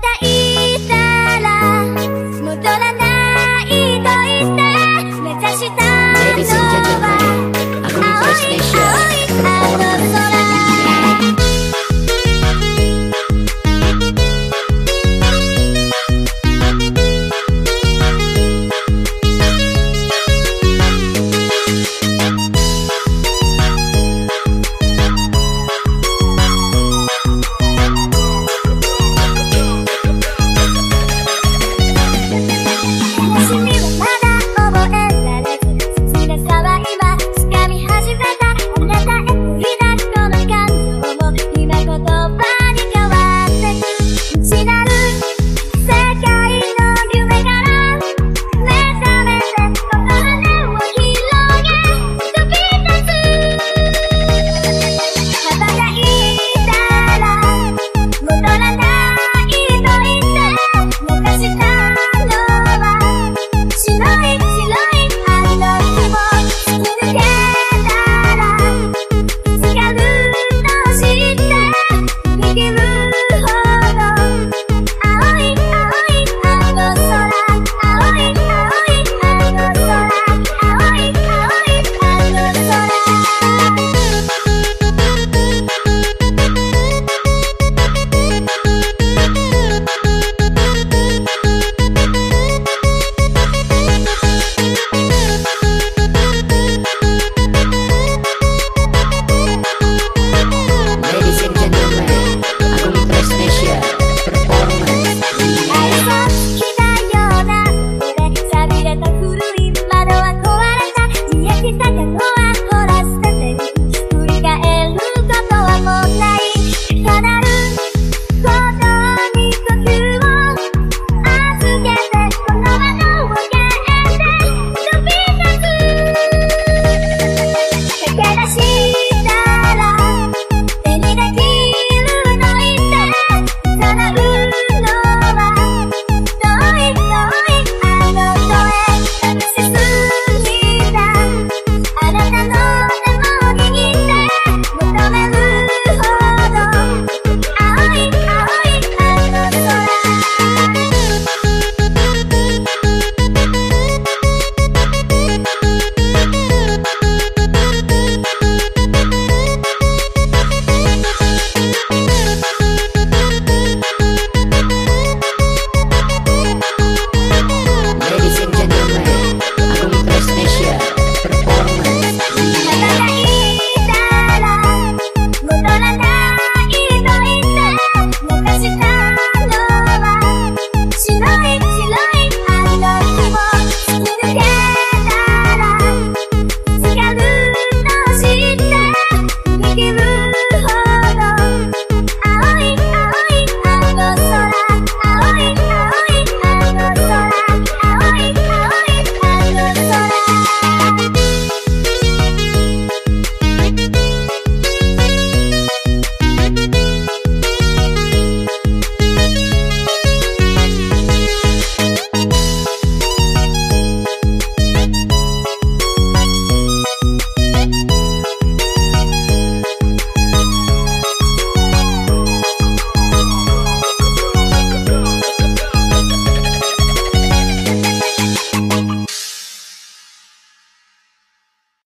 たい